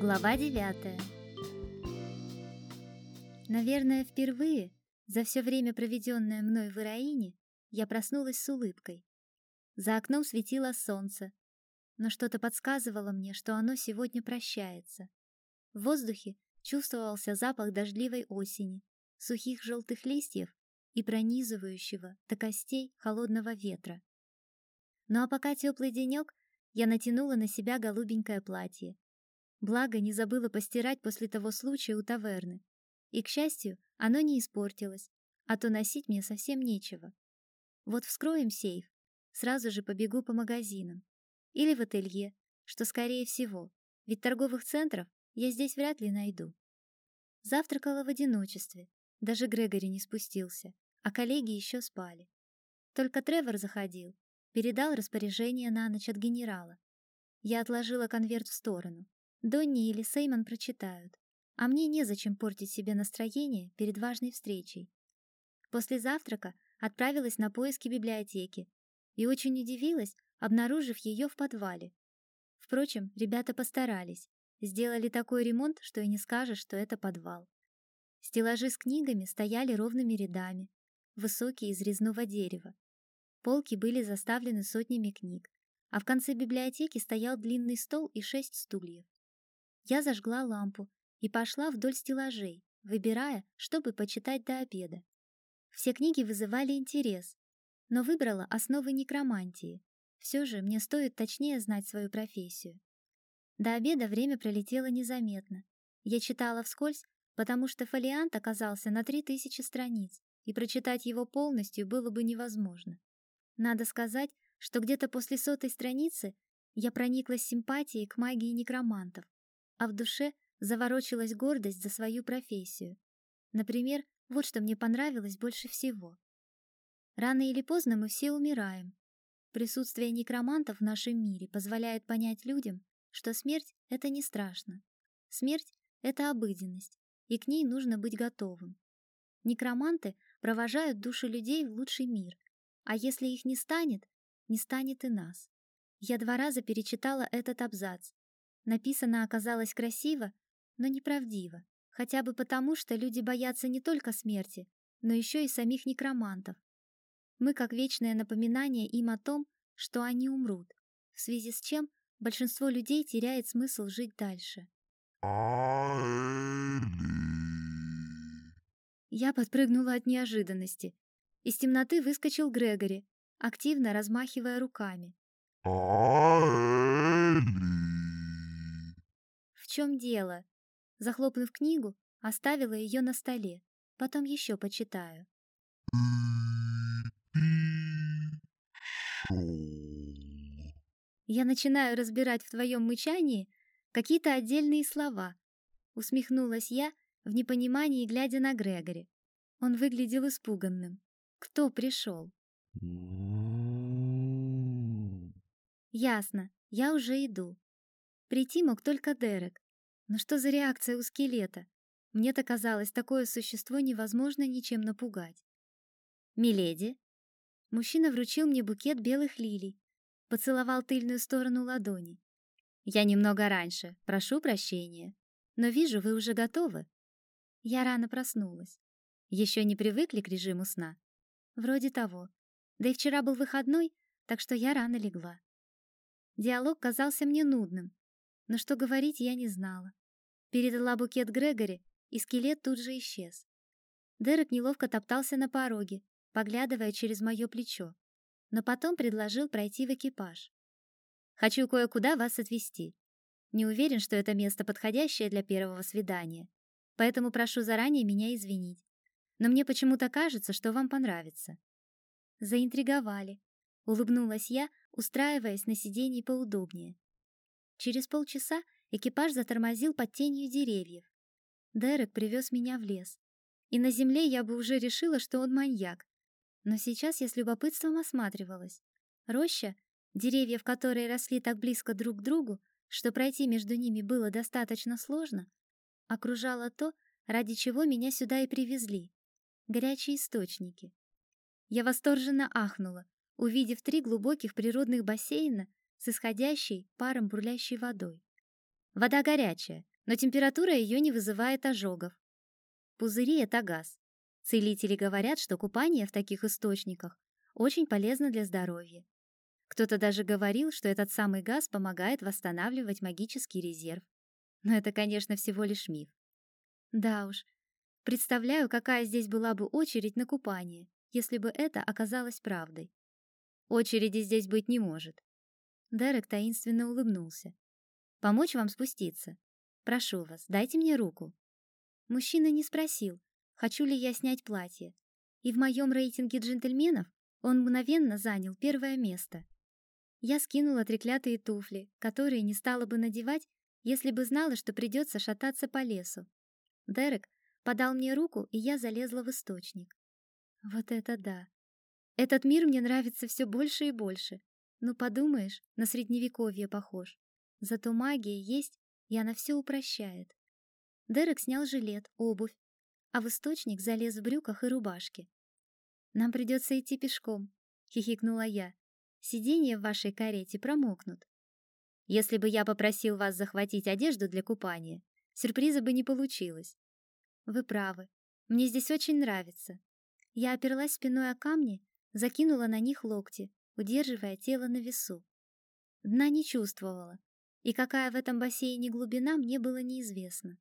Глава девятая. Наверное, впервые за все время, проведенное мной в Ираине, я проснулась с улыбкой. За окном светило солнце, но что-то подсказывало мне, что оно сегодня прощается. В воздухе чувствовался запах дождливой осени, сухих желтых листьев и пронизывающего до костей холодного ветра. Ну а пока теплый денек, я натянула на себя голубенькое платье. Благо, не забыла постирать после того случая у таверны. И, к счастью, оно не испортилось, а то носить мне совсем нечего. Вот вскроем сейф, сразу же побегу по магазинам. Или в ателье, что скорее всего, ведь торговых центров я здесь вряд ли найду. Завтракала в одиночестве, даже Грегори не спустился, а коллеги еще спали. Только Тревор заходил, передал распоряжение на ночь от генерала. Я отложила конверт в сторону. Донни или Сеймон прочитают, а мне незачем портить себе настроение перед важной встречей. После завтрака отправилась на поиски библиотеки и очень удивилась, обнаружив ее в подвале. Впрочем, ребята постарались, сделали такой ремонт, что и не скажешь, что это подвал. Стеллажи с книгами стояли ровными рядами, высокие из резного дерева. Полки были заставлены сотнями книг, а в конце библиотеки стоял длинный стол и шесть стульев. Я зажгла лампу и пошла вдоль стеллажей, выбирая, чтобы почитать до обеда. Все книги вызывали интерес, но выбрала основы некромантии. Все же мне стоит точнее знать свою профессию. До обеда время пролетело незаметно. Я читала вскользь, потому что фолиант оказался на три тысячи страниц, и прочитать его полностью было бы невозможно. Надо сказать, что где-то после сотой страницы я прониклась симпатией к магии некромантов, а в душе заворочилась гордость за свою профессию. Например, вот что мне понравилось больше всего. Рано или поздно мы все умираем. Присутствие некромантов в нашем мире позволяет понять людям, что смерть — это не страшно. Смерть — это обыденность, и к ней нужно быть готовым. Некроманты провожают души людей в лучший мир, а если их не станет, не станет и нас. Я два раза перечитала этот абзац. Написано оказалось красиво, но неправдиво, хотя бы потому, что люди боятся не только смерти, но еще и самих некромантов. Мы как вечное напоминание им о том, что они умрут, в связи с чем большинство людей теряет смысл жить дальше. Я подпрыгнула от неожиданности. Из темноты выскочил Грегори, активно размахивая руками. «В чем дело?» Захлопнув книгу, оставила ее на столе. Потом еще почитаю. Я начинаю разбирать в твоем мычании какие-то отдельные слова. Усмехнулась я в непонимании, глядя на Грегори. Он выглядел испуганным. Кто пришел? Ясно, я уже иду. Прийти мог только Дерек. Но что за реакция у скелета? Мне-то казалось, такое существо невозможно ничем напугать. «Миледи!» Мужчина вручил мне букет белых лилий, поцеловал тыльную сторону ладони. «Я немного раньше, прошу прощения, но вижу, вы уже готовы». Я рано проснулась. Еще не привыкли к режиму сна? Вроде того. Да и вчера был выходной, так что я рано легла. Диалог казался мне нудным, но что говорить я не знала. Передала букет Грегори, и скелет тут же исчез. Дерек неловко топтался на пороге, поглядывая через мое плечо, но потом предложил пройти в экипаж. «Хочу кое-куда вас отвезти. Не уверен, что это место подходящее для первого свидания, поэтому прошу заранее меня извинить. Но мне почему-то кажется, что вам понравится». Заинтриговали. Улыбнулась я, устраиваясь на сиденье поудобнее. Через полчаса экипаж затормозил под тенью деревьев. Дерек привез меня в лес. И на земле я бы уже решила, что он маньяк. Но сейчас я с любопытством осматривалась. Роща, деревья в которой росли так близко друг к другу, что пройти между ними было достаточно сложно, окружала то, ради чего меня сюда и привезли — горячие источники. Я восторженно ахнула, увидев три глубоких природных бассейна с исходящей паром бурлящей водой. Вода горячая, но температура ее не вызывает ожогов. Пузыри — это газ. Целители говорят, что купание в таких источниках очень полезно для здоровья. Кто-то даже говорил, что этот самый газ помогает восстанавливать магический резерв. Но это, конечно, всего лишь миф. Да уж, представляю, какая здесь была бы очередь на купание, если бы это оказалось правдой. Очереди здесь быть не может. Дерек таинственно улыбнулся. «Помочь вам спуститься? Прошу вас, дайте мне руку». Мужчина не спросил, хочу ли я снять платье. И в моем рейтинге джентльменов он мгновенно занял первое место. Я скинула треклятые туфли, которые не стала бы надевать, если бы знала, что придется шататься по лесу. Дерек подал мне руку, и я залезла в источник. Вот это да! Этот мир мне нравится все больше и больше. Ну, подумаешь, на средневековье похож. Зато магия есть, и она все упрощает. Дерек снял жилет, обувь, а в источник залез в брюках и рубашке. «Нам придется идти пешком», — хихикнула я. «Сиденья в вашей карете промокнут. Если бы я попросил вас захватить одежду для купания, сюрприза бы не получилось. Вы правы. Мне здесь очень нравится. Я оперлась спиной о камни, закинула на них локти, удерживая тело на весу. Дна не чувствовала, и какая в этом бассейне глубина, мне было неизвестно.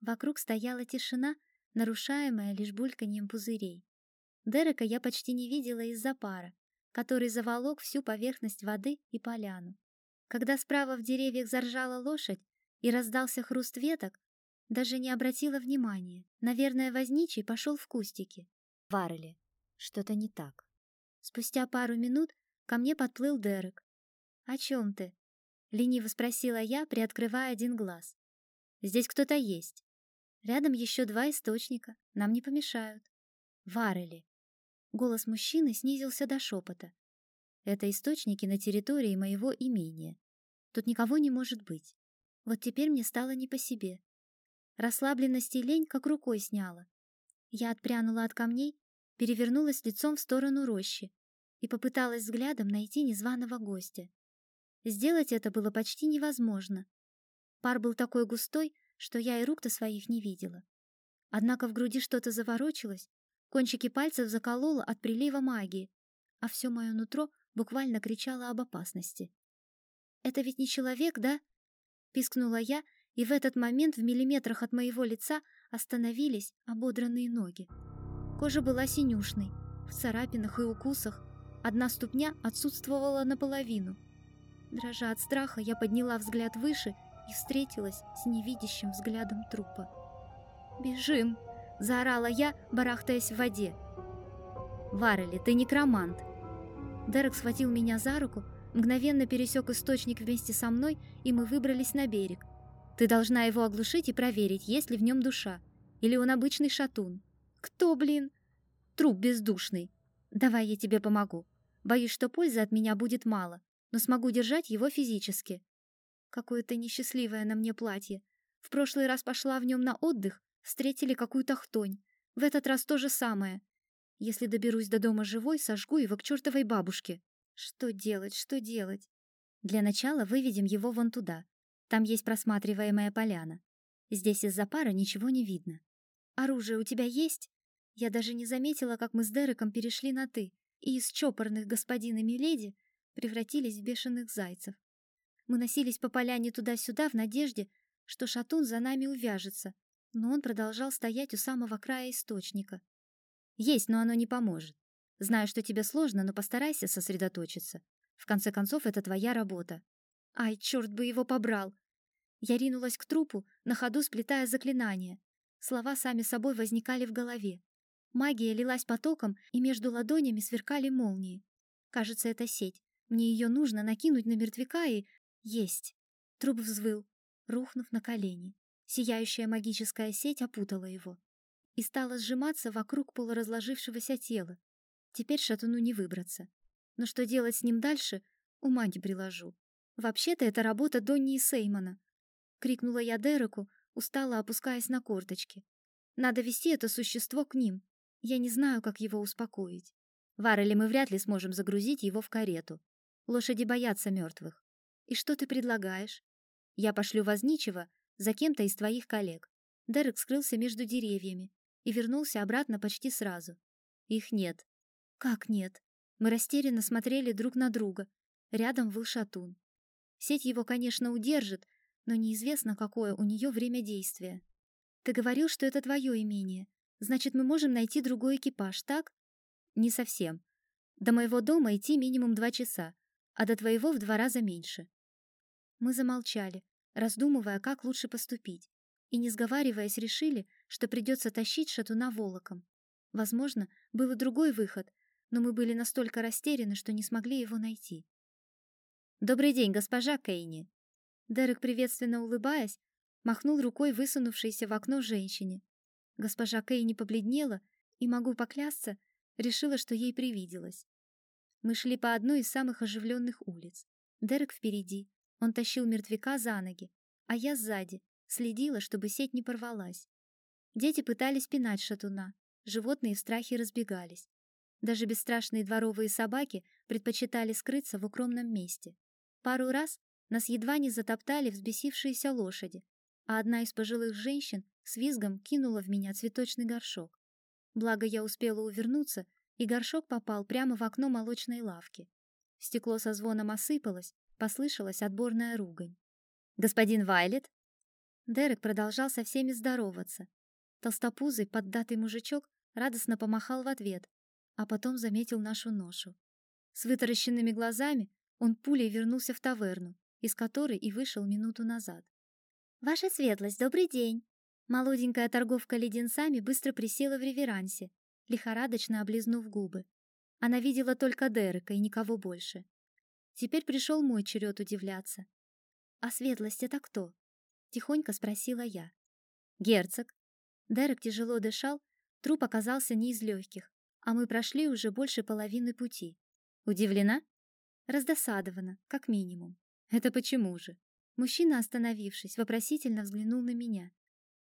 Вокруг стояла тишина, нарушаемая лишь бульканьем пузырей. Дерека я почти не видела из-за пара, который заволок всю поверхность воды и поляну. Когда справа в деревьях заржала лошадь и раздался хруст веток, даже не обратила внимания. Наверное, возничий пошел в кустики. Варели. Что-то не так. Спустя пару минут ко мне подплыл Дерек. «О чем ты?» — лениво спросила я, приоткрывая один глаз. «Здесь кто-то есть. Рядом еще два источника, нам не помешают». «Варели». Голос мужчины снизился до шепота. «Это источники на территории моего имения. Тут никого не может быть. Вот теперь мне стало не по себе. Расслабленность и лень как рукой сняла. Я отпрянула от камней, перевернулась лицом в сторону рощи и попыталась взглядом найти незваного гостя. Сделать это было почти невозможно. Пар был такой густой, что я и рук-то своих не видела. Однако в груди что-то заворочилось, кончики пальцев закололо от прилива магии, а все мое нутро буквально кричало об опасности. «Это ведь не человек, да?» — пискнула я, и в этот момент в миллиметрах от моего лица остановились ободранные ноги. Кожа была синюшной, в царапинах и укусах. Одна ступня отсутствовала наполовину. Дрожа от страха, я подняла взгляд выше и встретилась с невидящим взглядом трупа. «Бежим!» — заорала я, барахтаясь в воде. «Варели, ты некромант!» Дерек схватил меня за руку, мгновенно пересек источник вместе со мной, и мы выбрались на берег. Ты должна его оглушить и проверить, есть ли в нем душа. Или он обычный шатун. Кто, блин? Труп бездушный. Давай я тебе помогу. Боюсь, что пользы от меня будет мало, но смогу держать его физически. Какое-то несчастливое на мне платье. В прошлый раз пошла в нем на отдых, встретили какую-то хтонь. В этот раз то же самое. Если доберусь до дома живой, сожгу его к чертовой бабушке. Что делать, что делать? Для начала выведем его вон туда. Там есть просматриваемая поляна. Здесь из-за пара ничего не видно. Оружие у тебя есть? Я даже не заметила, как мы с Дереком перешли на «ты», и из чопорных господин и миледи превратились в бешеных зайцев. Мы носились по поляне туда-сюда в надежде, что шатун за нами увяжется, но он продолжал стоять у самого края источника. Есть, но оно не поможет. Знаю, что тебе сложно, но постарайся сосредоточиться. В конце концов, это твоя работа. Ай, черт бы его побрал! Я ринулась к трупу, на ходу сплетая заклинания. Слова сами собой возникали в голове. Магия лилась потоком, и между ладонями сверкали молнии. Кажется, это сеть. Мне ее нужно накинуть на мертвяка и... Есть! Труп взвыл, рухнув на колени. Сияющая магическая сеть опутала его и стала сжиматься вокруг полуразложившегося тела, Теперь шатуну не выбраться. Но что делать с ним дальше, ума не приложу. Вообще-то это работа Донни и Сеймона. Крикнула я Дереку, устало опускаясь на корточки. Надо вести это существо к ним. Я не знаю, как его успокоить. Варели мы вряд ли сможем загрузить его в карету. Лошади боятся мертвых. И что ты предлагаешь? Я пошлю возничего, за кем-то из твоих коллег. Дерек скрылся между деревьями и вернулся обратно почти сразу. Их нет. Как нет? Мы растерянно смотрели друг на друга. Рядом был шатун. Сеть его, конечно, удержит, но неизвестно, какое у нее время действия. Ты говорил, что это твое имение. Значит, мы можем найти другой экипаж, так? Не совсем. До моего дома идти минимум два часа, а до твоего в два раза меньше. Мы замолчали, раздумывая, как лучше поступить, и, не сговариваясь, решили, что придется тащить шатуна волоком. Возможно, был и другой выход, но мы были настолько растеряны, что не смогли его найти. «Добрый день, госпожа Кейни!» Дерек, приветственно улыбаясь, махнул рукой высунувшейся в окно женщине. Госпожа Кейни побледнела и, могу поклясться, решила, что ей привиделось. Мы шли по одной из самых оживленных улиц. Дерек впереди, он тащил мертвяка за ноги, а я сзади, следила, чтобы сеть не порвалась. Дети пытались пинать шатуна, животные в страхе разбегались. Даже бесстрашные дворовые собаки предпочитали скрыться в укромном месте. Пару раз нас едва не затоптали взбесившиеся лошади, а одна из пожилых женщин с визгом кинула в меня цветочный горшок. Благо я успела увернуться, и горшок попал прямо в окно молочной лавки. Стекло со звоном осыпалось, Послышалась отборная ругань. «Господин Вайлет?» Дерек продолжал со всеми здороваться. Толстопузый, поддатый мужичок радостно помахал в ответ, а потом заметил нашу ношу. С вытаращенными глазами он пулей вернулся в таверну, из которой и вышел минуту назад. «Ваша светлость, добрый день!» Молоденькая торговка леденцами быстро присела в реверансе, лихорадочно облизнув губы. Она видела только Дерека и никого больше. Теперь пришел мой черед удивляться. «А светлость это кто?» — тихонько спросила я. «Герцог». Дерек тяжело дышал, труп оказался не из легких, а мы прошли уже больше половины пути. Удивлена? Раздосадована, как минимум. Это почему же? Мужчина, остановившись, вопросительно взглянул на меня.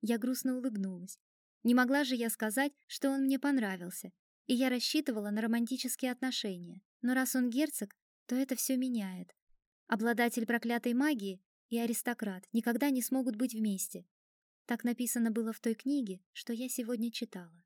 Я грустно улыбнулась. Не могла же я сказать, что он мне понравился, и я рассчитывала на романтические отношения. Но раз он герцог, то это все меняет. Обладатель проклятой магии и аристократ никогда не смогут быть вместе. Так написано было в той книге, что я сегодня читала.